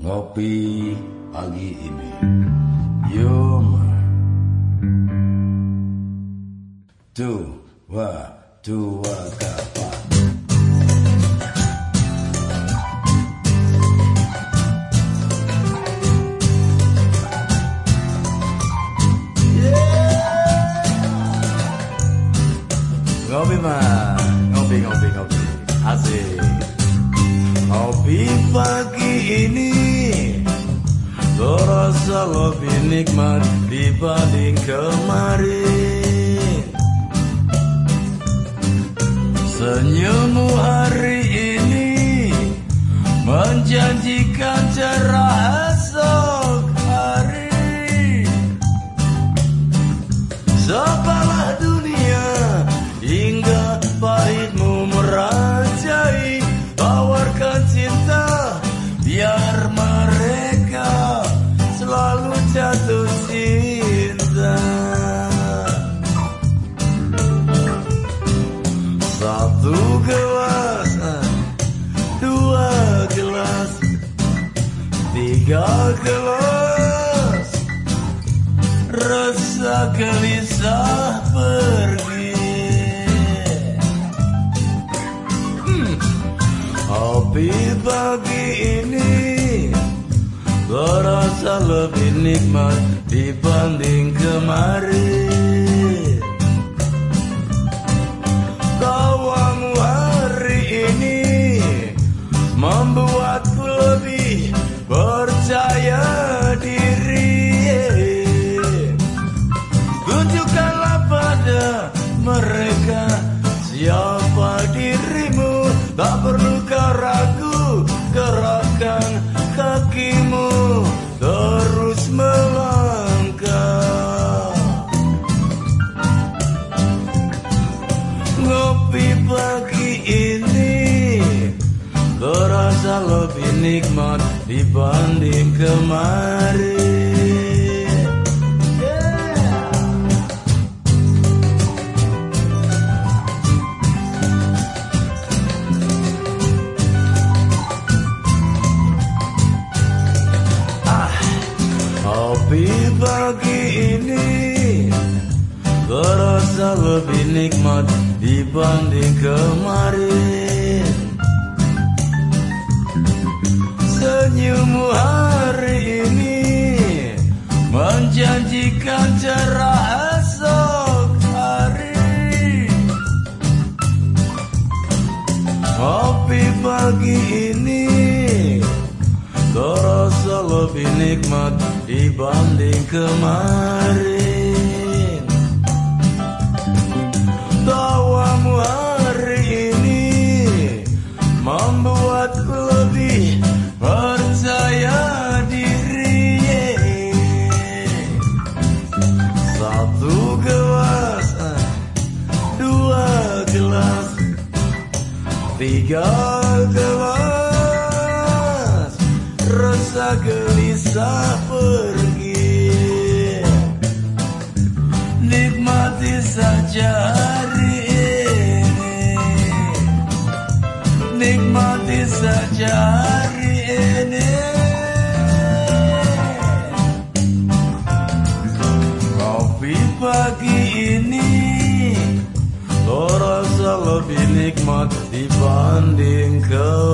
ngopi pagi ini. Yuma. Dua, dua kapan. Ngopi mah, pagi ini. Terasa lebih nikmat dibanding kemarin. Senyummu hari ini Menjanjikan cerah Satu gelas, dua gelas, tiga gelas. Rasa gelisah pergi. Hmm, pagi ini Terasa lebih nikmat dibanding kemarin dirimu Tak perlu kau ragu Gerakkan kakimu Terus melangkah. Ngopi pagi ini Terasa lebih nikmat dibanding kemarin pagi ini Terasa lebih nikmat dibanding kemarin. Senyummu hari ini Menjanjikan cerah esok hari. Kopi pagi ini lebih nikmat dibanding kemarin. Tawamu hari ini Membuatku lebih percaya diri. Satu gelas, dua gelas, tiga Rasa gelisah pergi Nikmati saja hari ini. Nikmati saja hari ini. Kopi pagi ini Terasa lebih nikmat dibanding kemarin